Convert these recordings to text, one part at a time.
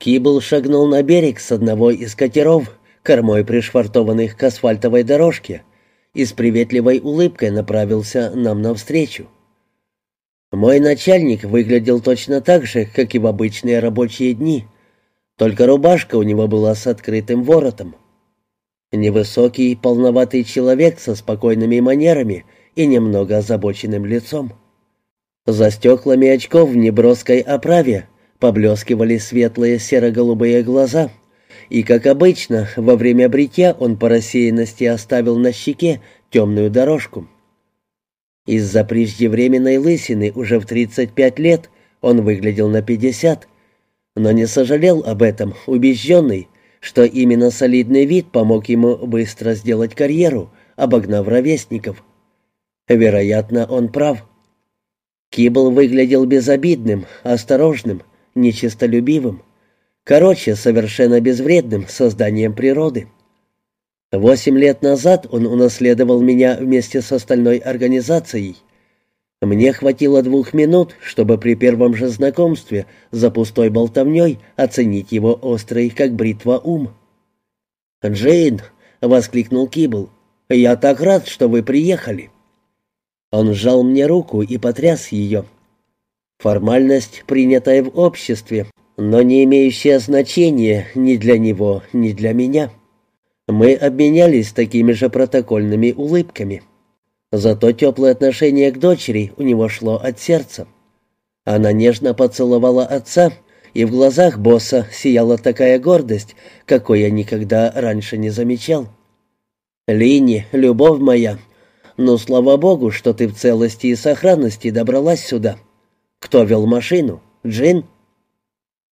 Кибл шагнул на берег с одного из катеров, кормой пришвартованных к асфальтовой дорожке, и с приветливой улыбкой направился нам навстречу. Мой начальник выглядел точно так же, как и в обычные рабочие дни, только рубашка у него была с открытым воротом. Невысокий, полноватый человек со спокойными манерами и немного озабоченным лицом. За стеклами очков в неброской оправе поблескивали светлые серо-голубые глаза, и, как обычно, во время бритья он по рассеянности оставил на щеке темную дорожку. Из-за преждевременной лысины уже в 35 лет он выглядел на 50, но не сожалел об этом, убежденный, что именно солидный вид помог ему быстро сделать карьеру, обогнав ровесников. Вероятно, он прав. Кибл выглядел безобидным, осторожным, нечистолюбивым. Короче, совершенно безвредным созданием природы. Восемь лет назад он унаследовал меня вместе с остальной организацией. Мне хватило двух минут, чтобы при первом же знакомстве за пустой болтовней оценить его острый, как бритва, ум. «Джейн!» — воскликнул Кибл. «Я так рад, что вы приехали!» Он сжал мне руку и потряс ее. Формальность, принятая в обществе, но не имеющая значения ни для него, ни для меня. Мы обменялись такими же протокольными улыбками. Зато теплое отношение к дочери у него шло от сердца. Она нежно поцеловала отца, и в глазах босса сияла такая гордость, какой я никогда раньше не замечал. «Лини, любовь моя, ну, слава богу, что ты в целости и сохранности добралась сюда. Кто вел машину? Джин?»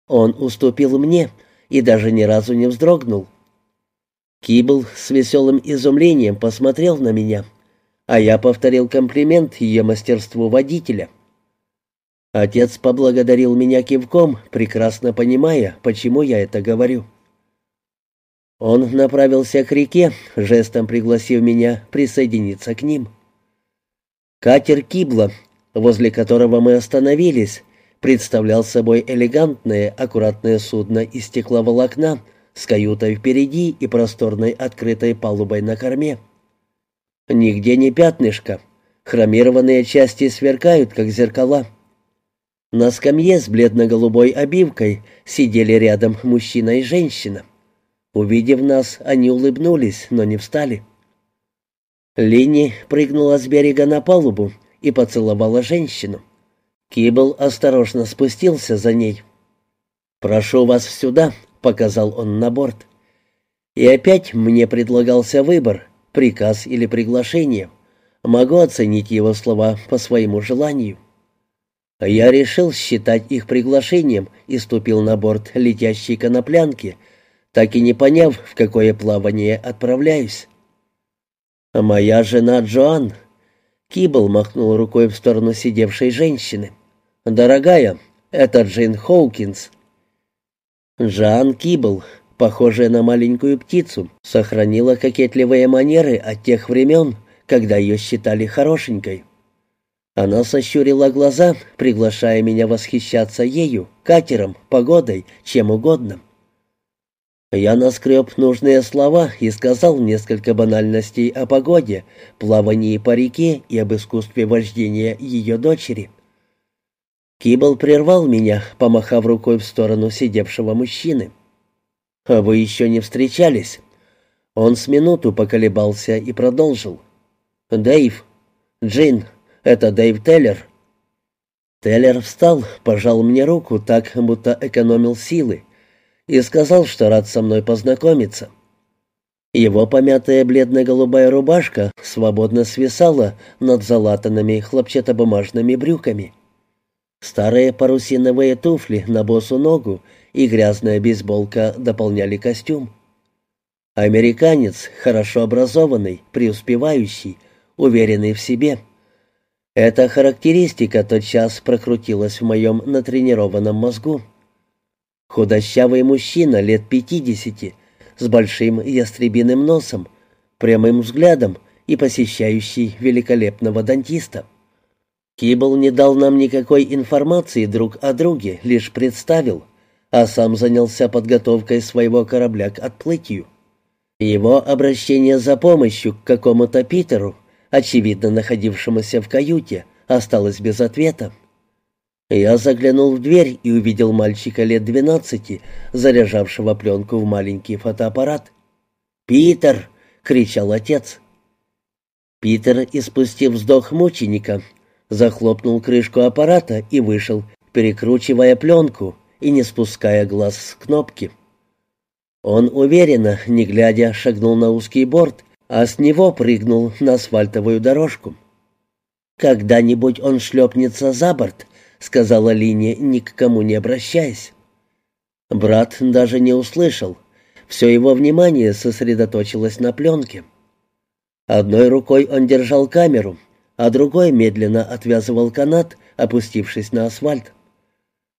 Он уступил мне и даже ни разу не вздрогнул. Кибл с веселым изумлением посмотрел на меня, а я повторил комплимент ее мастерству водителя. Отец поблагодарил меня кивком, прекрасно понимая, почему я это говорю. Он направился к реке, жестом пригласив меня присоединиться к ним. Катер Кибла, возле которого мы остановились, представлял собой элегантное, аккуратное судно из стекловолокна, с каютой впереди и просторной открытой палубой на корме. Нигде не пятнышко, хромированные части сверкают, как зеркала. На скамье с бледно-голубой обивкой сидели рядом мужчина и женщина. Увидев нас, они улыбнулись, но не встали. Линни прыгнула с берега на палубу и поцеловала женщину. Кибл осторожно спустился за ней. «Прошу вас сюда», показал он на борт. И опять мне предлагался выбор, приказ или приглашение. Могу оценить его слова по своему желанию. Я решил считать их приглашением и ступил на борт летящей коноплянки, так и не поняв, в какое плавание отправляюсь. «Моя жена Джоан», — Кибл махнул рукой в сторону сидевшей женщины. «Дорогая, это Джин Хоукинс, Жан Кибл, похожая на маленькую птицу, сохранила кокетливые манеры от тех времен, когда ее считали хорошенькой. Она сощурила глаза, приглашая меня восхищаться ею, катером, погодой, чем угодно. Я наскреб нужные слова и сказал несколько банальностей о погоде, плавании по реке и об искусстве вождения ее дочери. Кибл прервал меня, помахав рукой в сторону сидевшего мужчины. «А вы еще не встречались?» Он с минуту поколебался и продолжил. «Дэйв. Джин. Это Дэйв Теллер». Теллер встал, пожал мне руку так, будто экономил силы, и сказал, что рад со мной познакомиться. Его помятая бледно-голубая рубашка свободно свисала над залатанными хлопчатобумажными брюками. Старые парусиновые туфли на босу ногу и грязная бейсболка дополняли костюм. Американец, хорошо образованный, преуспевающий, уверенный в себе. Эта характеристика тотчас прокрутилась в моем натренированном мозгу. Худощавый мужчина лет пятидесяти, с большим ястребиным носом, прямым взглядом и посещающий великолепного дантиста. Кибл не дал нам никакой информации друг о друге, лишь представил. а сам занялся подготовкой своего корабля к отплытию. Его обращение за помощью к какому-то Питеру, очевидно находившемуся в каюте, осталось без ответа. Я заглянул в дверь и увидел мальчика лет двенадцати, заряжавшего пленку в маленький фотоаппарат. «Питер!» — кричал отец. Питер, испустив вздох мученика, захлопнул крышку аппарата и вышел, перекручивая пленку и не спуская глаз с кнопки. Он уверенно, не глядя, шагнул на узкий борт, а с него прыгнул на асфальтовую дорожку. «Когда-нибудь он шлепнется за борт», — сказала Линия, ни к кому не обращаясь. Брат даже не услышал. Все его внимание сосредоточилось на пленке. Одной рукой он держал камеру, а другой медленно отвязывал канат, опустившись на асфальт.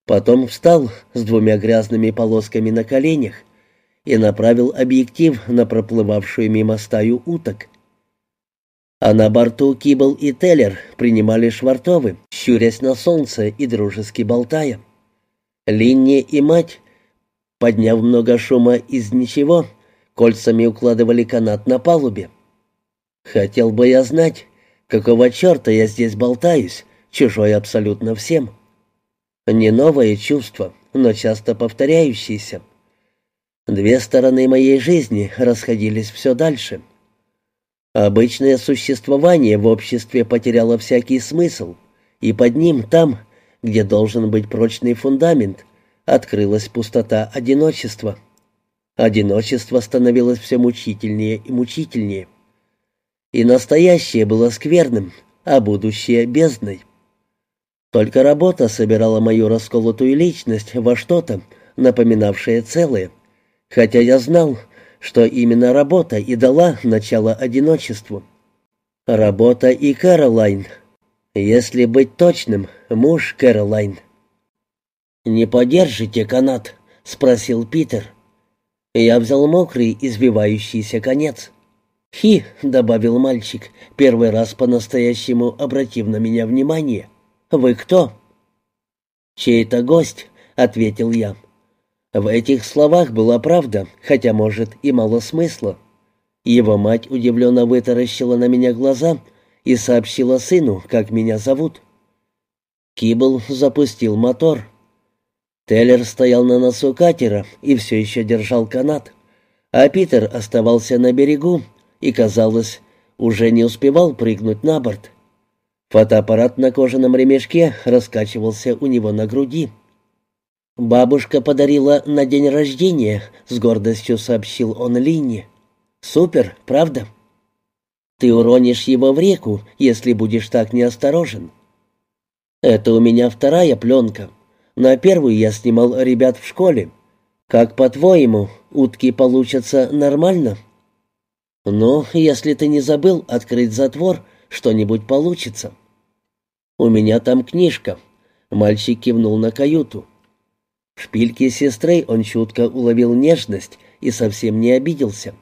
Потом встал с двумя грязными полосками на коленях и направил объектив на проплывавшую мимо стаю уток. А на борту Кибл и Теллер принимали швартовы, щурясь на солнце и дружески болтая. Линни и мать, подняв много шума из ничего, кольцами укладывали канат на палубе. Хотел бы я знать, какого черта я здесь болтаюсь, чужой абсолютно всем. Не новое чувство, но часто повторяющееся. Две стороны моей жизни расходились все дальше — Обычное существование в обществе потеряло всякий смысл, и под ним, там, где должен быть прочный фундамент, открылась пустота одиночества. Одиночество становилось все мучительнее и мучительнее. И настоящее было скверным, а будущее — бездной. Только работа собирала мою расколотую личность во что-то, напоминавшее целое, хотя я знал, что именно работа и дала начало одиночеству. Работа и Кэролайн. Если быть точным, муж Кэролайн. «Не подержите канат?» — спросил Питер. Я взял мокрый, извивающийся конец. «Хи», — добавил мальчик, первый раз по-настоящему обратив на меня внимание. «Вы кто?» «Чей-то гость», — ответил я. В этих словах была правда, хотя, может, и мало смысла. Его мать удивленно вытаращила на меня глаза и сообщила сыну, как меня зовут. Кибл запустил мотор. Теллер стоял на носу катера и все еще держал канат, а Питер оставался на берегу и, казалось, уже не успевал прыгнуть на борт. Фотоаппарат на кожаном ремешке раскачивался у него на груди. «Бабушка подарила на день рождения», — с гордостью сообщил он Линне. «Супер, правда?» «Ты уронишь его в реку, если будешь так неосторожен». «Это у меня вторая пленка. На первую я снимал ребят в школе. Как, по-твоему, утки получатся нормально?» «Ну, если ты не забыл открыть затвор, что-нибудь получится». «У меня там книжка». Мальчик кивнул на каюту. В шпильке сестры он чутко уловил нежность и совсем не обиделся.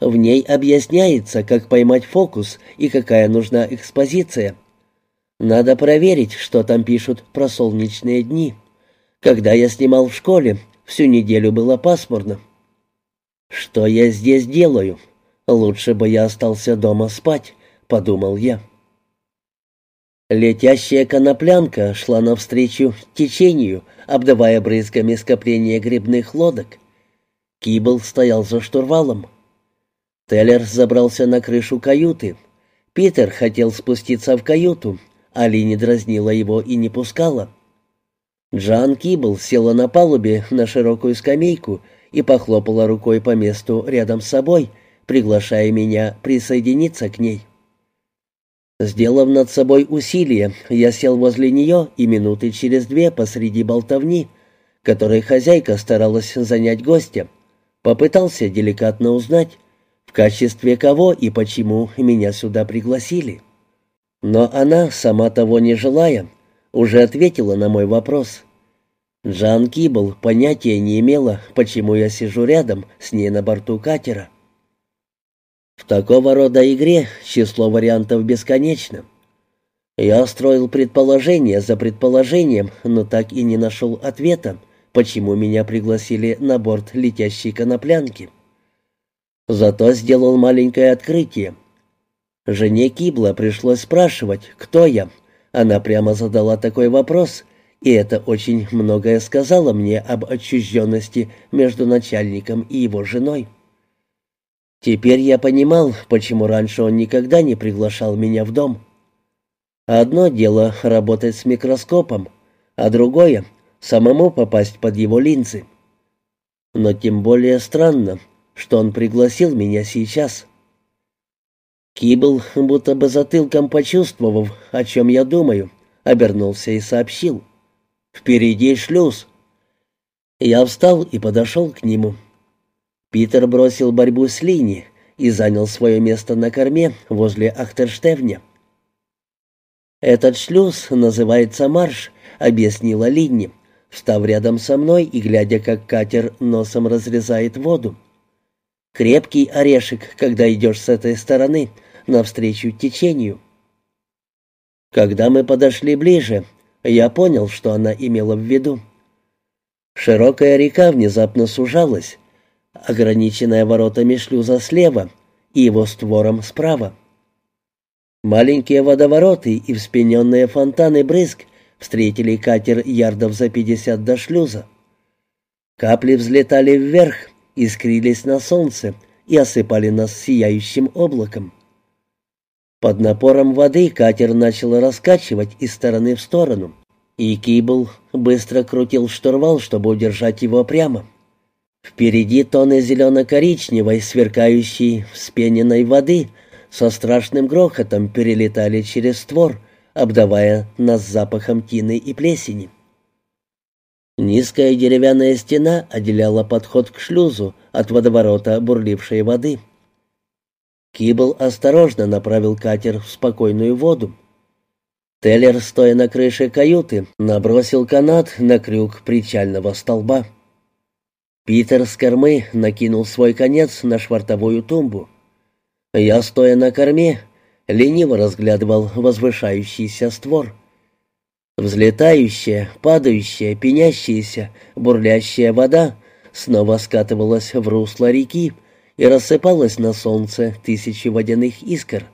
В ней объясняется, как поймать фокус и какая нужна экспозиция. Надо проверить, что там пишут про солнечные дни. Когда я снимал в школе, всю неделю было пасмурно. «Что я здесь делаю? Лучше бы я остался дома спать», — подумал я. Летящая коноплянка шла навстречу течению, обдавая брызгами скопления грибных лодок. Кибл стоял за штурвалом. Теллер забрался на крышу каюты. Питер хотел спуститься в каюту, а Ли дразнила его и не пускала. Джан Кибл села на палубе на широкую скамейку и похлопала рукой по месту рядом с собой, приглашая меня присоединиться к ней. Сделав над собой усилие, я сел возле нее и минуты через две посреди болтовни, которой хозяйка старалась занять гостя, попытался деликатно узнать, в качестве кого и почему меня сюда пригласили. Но она, сама того не желая, уже ответила на мой вопрос. Джан Кибл понятия не имела, почему я сижу рядом с ней на борту катера. В такого рода игре число вариантов бесконечно. Я строил предположение за предположением, но так и не нашел ответа, почему меня пригласили на борт летящей коноплянки. Зато сделал маленькое открытие. Жене Кибла пришлось спрашивать, кто я. Она прямо задала такой вопрос, и это очень многое сказало мне об отчужденности между начальником и его женой. Теперь я понимал, почему раньше он никогда не приглашал меня в дом. Одно дело работать с микроскопом, а другое — самому попасть под его линзы. Но тем более странно, что он пригласил меня сейчас. Кибл, будто бы затылком почувствовав, о чем я думаю, обернулся и сообщил. «Впереди шлюз». Я встал и подошел к нему. Питер бросил борьбу с линией и занял свое место на корме возле Ахтерштевня. «Этот шлюз называется «Марш», — объяснила Линни, встав рядом со мной и глядя, как катер носом разрезает воду. «Крепкий орешек, когда идешь с этой стороны, навстречу течению». Когда мы подошли ближе, я понял, что она имела в виду. Широкая река внезапно сужалась, ограниченная воротами шлюза слева и его створом справа. Маленькие водовороты и вспененные фонтаны брызг встретили катер ярдов за пятьдесят до шлюза. Капли взлетали вверх, искрились на солнце и осыпали нас сияющим облаком. Под напором воды катер начал раскачивать из стороны в сторону, и Кибл быстро крутил штурвал, чтобы удержать его прямо. Впереди тоны зелено-коричневой, сверкающей вспененной воды, со страшным грохотом перелетали через створ, обдавая нас запахом тины и плесени. Низкая деревянная стена отделяла подход к шлюзу от водоворота бурлившей воды. Кибл осторожно направил катер в спокойную воду. Теллер, стоя на крыше каюты, набросил канат на крюк причального столба. Питер с кормы накинул свой конец на швартовую тумбу. Я, стоя на корме, лениво разглядывал возвышающийся створ. Взлетающая, падающая, пенящаяся, бурлящая вода снова скатывалась в русло реки и рассыпалась на солнце тысячи водяных искр.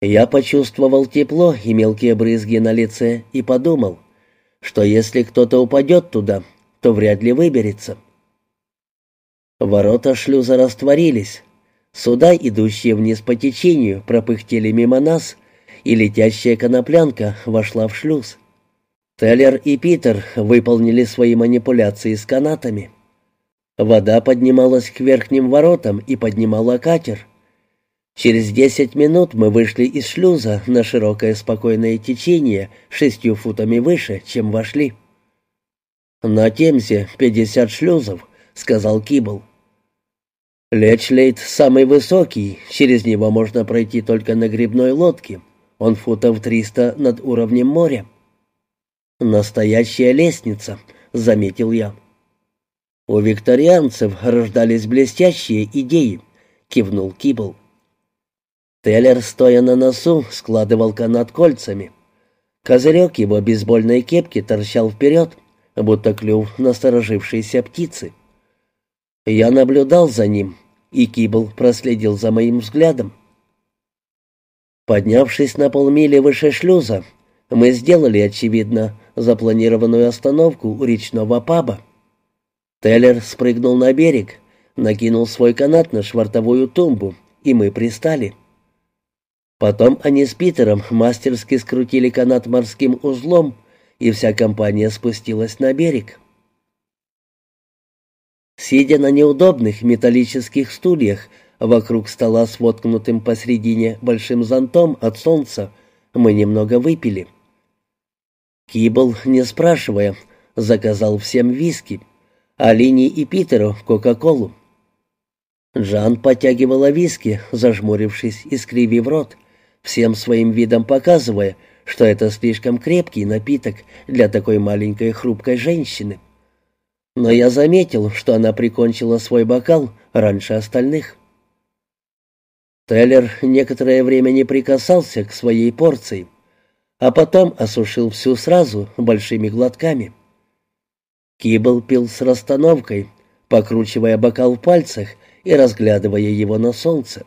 Я почувствовал тепло и мелкие брызги на лице и подумал, что если кто-то упадет туда, то вряд ли выберется. Ворота шлюза растворились. Суда, идущие вниз по течению, пропыхтели мимо нас, и летящая коноплянка вошла в шлюз. Теллер и Питер выполнили свои манипуляции с канатами. Вода поднималась к верхним воротам и поднимала катер. Через десять минут мы вышли из шлюза на широкое спокойное течение шестью футами выше, чем вошли. «На Темзе пятьдесят шлюзов», — сказал Кибл. Лечлейт самый высокий, через него можно пройти только на грибной лодке. Он футов триста над уровнем моря. «Настоящая лестница», — заметил я. «У викторианцев рождались блестящие идеи», — кивнул Кибл. Теллер, стоя на носу, складывал канат кольцами. Козырек его бейсбольной кепки торчал вперед, будто клюв насторожившейся птицы. Я наблюдал за ним, и Кибл проследил за моим взглядом. Поднявшись на полмили выше шлюза, мы сделали, очевидно, запланированную остановку у речного паба. Теллер спрыгнул на берег, накинул свой канат на швартовую тумбу, и мы пристали. Потом они с Питером мастерски скрутили канат морским узлом, и вся компания спустилась на берег. Сидя на неудобных металлических стульях вокруг стола с воткнутым посредине большим зонтом от солнца, мы немного выпили. Кибл, не спрашивая, заказал всем виски, а Лини и Питеру — Кока-Колу. Джан потягивала виски, зажмурившись и скривив рот, всем своим видом показывая, что это слишком крепкий напиток для такой маленькой хрупкой женщины но я заметил, что она прикончила свой бокал раньше остальных. Теллер некоторое время не прикасался к своей порции, а потом осушил всю сразу большими глотками. Кибл пил с расстановкой, покручивая бокал в пальцах и разглядывая его на солнце.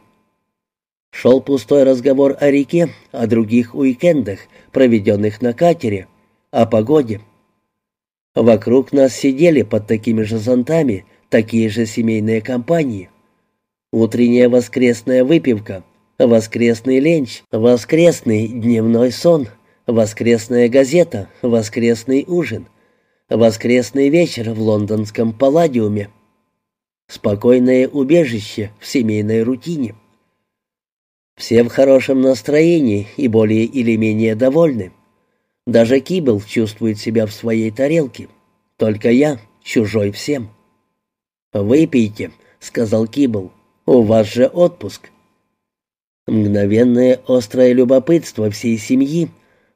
Шел пустой разговор о реке, о других уикендах, проведенных на катере, о погоде. Вокруг нас сидели под такими же зонтами такие же семейные компании. Утренняя воскресная выпивка, воскресный ленч, воскресный дневной сон, воскресная газета, воскресный ужин, воскресный вечер в лондонском палладиуме. Спокойное убежище в семейной рутине. Все в хорошем настроении и более или менее довольны. Даже Кибл чувствует себя в своей тарелке. Только я, чужой всем. «Выпейте», — сказал Кибл. «У вас же отпуск». Мгновенное острое любопытство всей семьи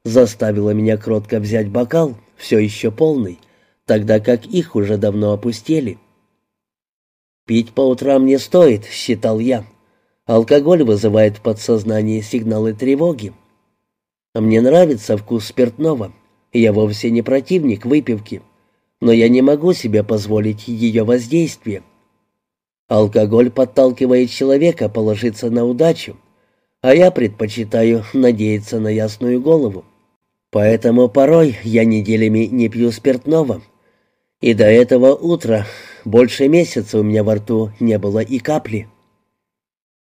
заставило меня кротко взять бокал, все еще полный, тогда как их уже давно опустели. «Пить по утрам не стоит», — считал я. Алкоголь вызывает в подсознании сигналы тревоги. Мне нравится вкус спиртного. Я вовсе не противник выпивки, но я не могу себе позволить ее воздействие. Алкоголь подталкивает человека положиться на удачу, а я предпочитаю надеяться на ясную голову. Поэтому порой я неделями не пью спиртного. И до этого утра больше месяца у меня во рту не было и капли.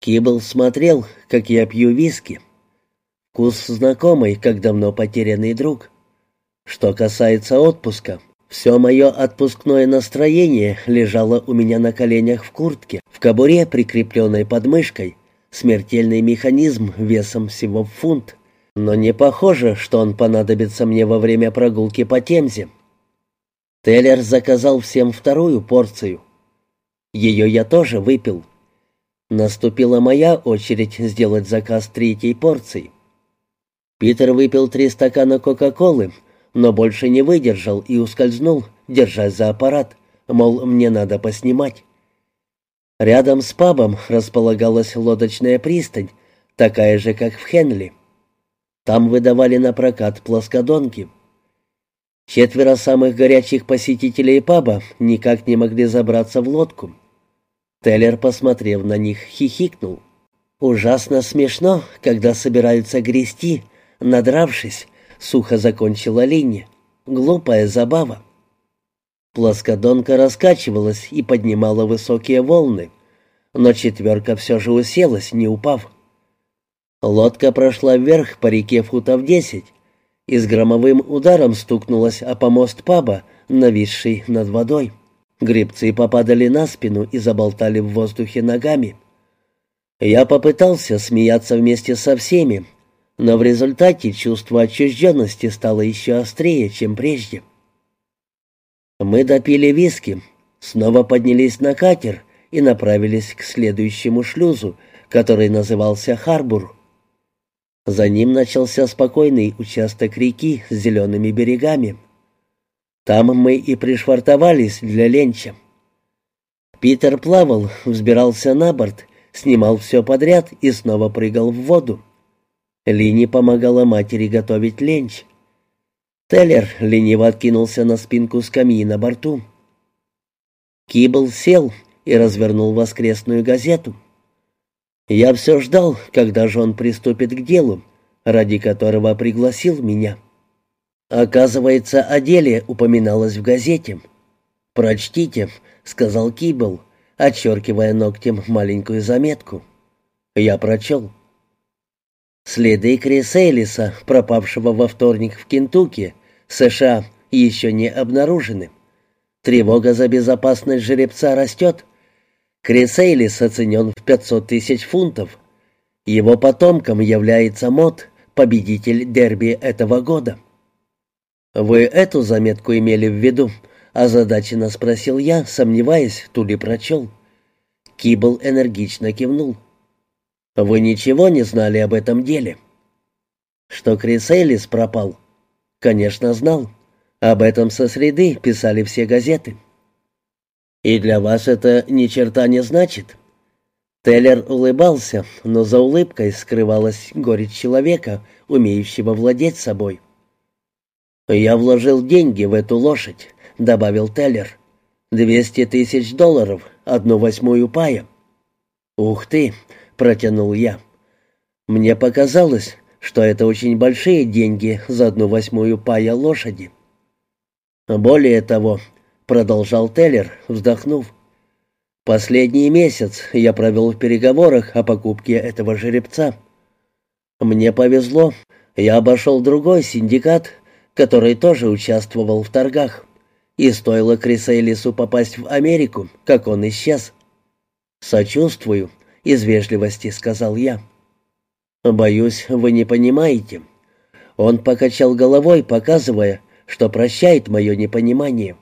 Кибл смотрел, как я пью виски. Вкус знакомый, как давно потерянный друг. Что касается отпуска, все мое отпускное настроение лежало у меня на коленях в куртке, в кобуре, прикрепленной подмышкой, смертельный механизм весом всего в фунт. Но не похоже, что он понадобится мне во время прогулки по Темзе. Теллер заказал всем вторую порцию. Ее я тоже выпил. Наступила моя очередь сделать заказ третьей порции. Питер выпил три стакана Кока-Колы, но больше не выдержал и ускользнул, держась за аппарат, мол, мне надо поснимать. Рядом с пабом располагалась лодочная пристань, такая же, как в Хенли. Там выдавали на прокат плоскодонки. Четверо самых горячих посетителей паба никак не могли забраться в лодку. Теллер, посмотрев на них, хихикнул. «Ужасно смешно, когда собираются грести, надравшись», — сухо закончила Линни. «Глупая забава». Плоскодонка раскачивалась и поднимала высокие волны, но четверка все же уселась, не упав. Лодка прошла вверх по реке футов десять и с громовым ударом стукнулась о помост паба, нависший над водой. Гребцы попадали на спину и заболтали в воздухе ногами. Я попытался смеяться вместе со всеми, но в результате чувство отчужденности стало еще острее, чем прежде. Мы допили виски, снова поднялись на катер и направились к следующему шлюзу, который назывался Харбур. За ним начался спокойный участок реки с зелеными берегами. Там мы и пришвартовались для ленча. Питер плавал, взбирался на борт, снимал все подряд и снова прыгал в воду. Лини помогала матери готовить ленч. Теллер лениво откинулся на спинку скамьи на борту. Кибл сел и развернул воскресную газету. Я все ждал, когда же он приступит к делу, ради которого пригласил меня. Оказывается, о деле упоминалось в газете. «Прочтите», — сказал Кибл, отчеркивая ногтем маленькую заметку. Я прочел. Следы Криса Элиса, пропавшего во вторник в Кентукки, США, еще не обнаружены. Тревога за безопасность жеребца растет. Крис Эйлис оценен в 500 тысяч фунтов. Его потомком является Мот, победитель дерби этого года. «Вы эту заметку имели в виду?» — озадаченно спросил я, сомневаясь, ту ли прочел. Кибл энергично кивнул. «Вы ничего не знали об этом деле?» «Что Крис Эллис пропал?» «Конечно, знал. Об этом со среды писали все газеты». «И для вас это ни черта не значит?» Теллер улыбался, но за улыбкой скрывалась горечь человека, умеющего владеть собой. «Я вложил деньги в эту лошадь», —— добавил Теллер. «Двести тысяч долларов, одну восьмую пая». «Ух ты!» — протянул я. «Мне показалось, что это очень большие деньги за одну восьмую пая лошади». «Более того», — продолжал Теллер, вздохнув, «последний месяц я провел в переговорах о покупке этого жеребца. Мне повезло, я обошел другой синдикат, который тоже участвовал в торгах, и стоило Крисейлису попасть в Америку, как он исчез. «Сочувствую», — из вежливости сказал я. «Боюсь, вы не понимаете». Он покачал головой, показывая, что прощает мое непонимание.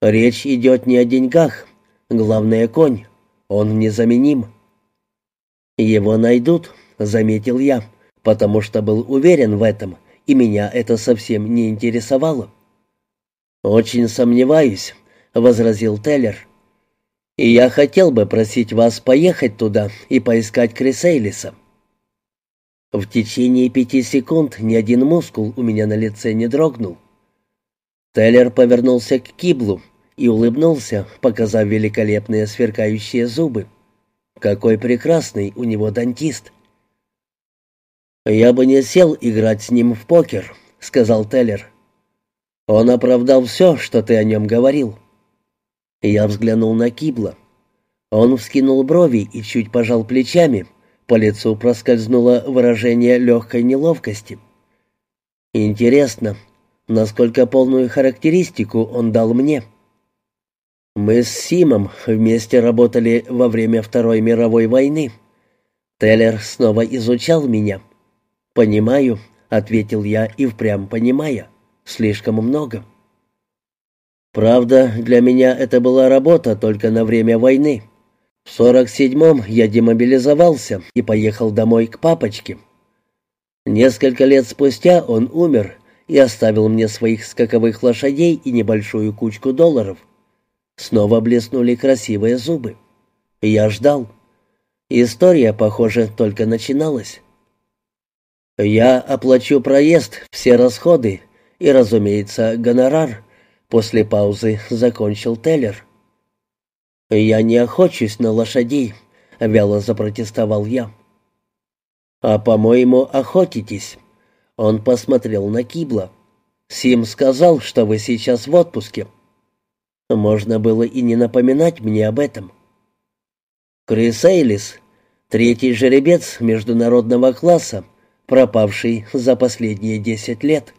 «Речь идет не о деньгах. Главное — конь. Он незаменим». «Его найдут», — заметил я, потому что был уверен в этом, и меня это совсем не интересовало. «Очень сомневаюсь», — возразил Теллер. «И я хотел бы просить вас поехать туда и поискать Крисейлиса». В течение пяти секунд ни один мускул у меня на лице не дрогнул. Теллер повернулся к Киблу и улыбнулся, показав великолепные сверкающие зубы. Какой прекрасный у него дантист. «Я бы не сел играть с ним в покер», — сказал Теллер. «Он оправдал все, что ты о нем говорил». Я взглянул на Кибла. Он вскинул брови и чуть пожал плечами. По лицу проскользнуло выражение легкой неловкости. «Интересно, насколько полную характеристику он дал мне?» «Мы с Симом вместе работали во время Второй мировой войны. Теллер снова изучал меня». «Понимаю», — ответил я и впрямь понимая. «Слишком много». «Правда, для меня это была работа только на время войны. В сорок седьмом я демобилизовался и поехал домой к папочке. Несколько лет спустя он умер и оставил мне своих скаковых лошадей и небольшую кучку долларов. Снова блеснули красивые зубы. Я ждал. История, похоже, только начиналась. «Я оплачу проезд, все расходы и, разумеется, гонорар», — после паузы закончил Теллер. «Я не охочусь на лошадей», — вяло запротестовал я. «А, по-моему, охотитесь». Он посмотрел на Кибла. «Сим сказал, что вы сейчас в отпуске». Можно было и не напоминать мне об этом. Крис Эйлис, третий жеребец международного класса, пропавший за последние десять лет.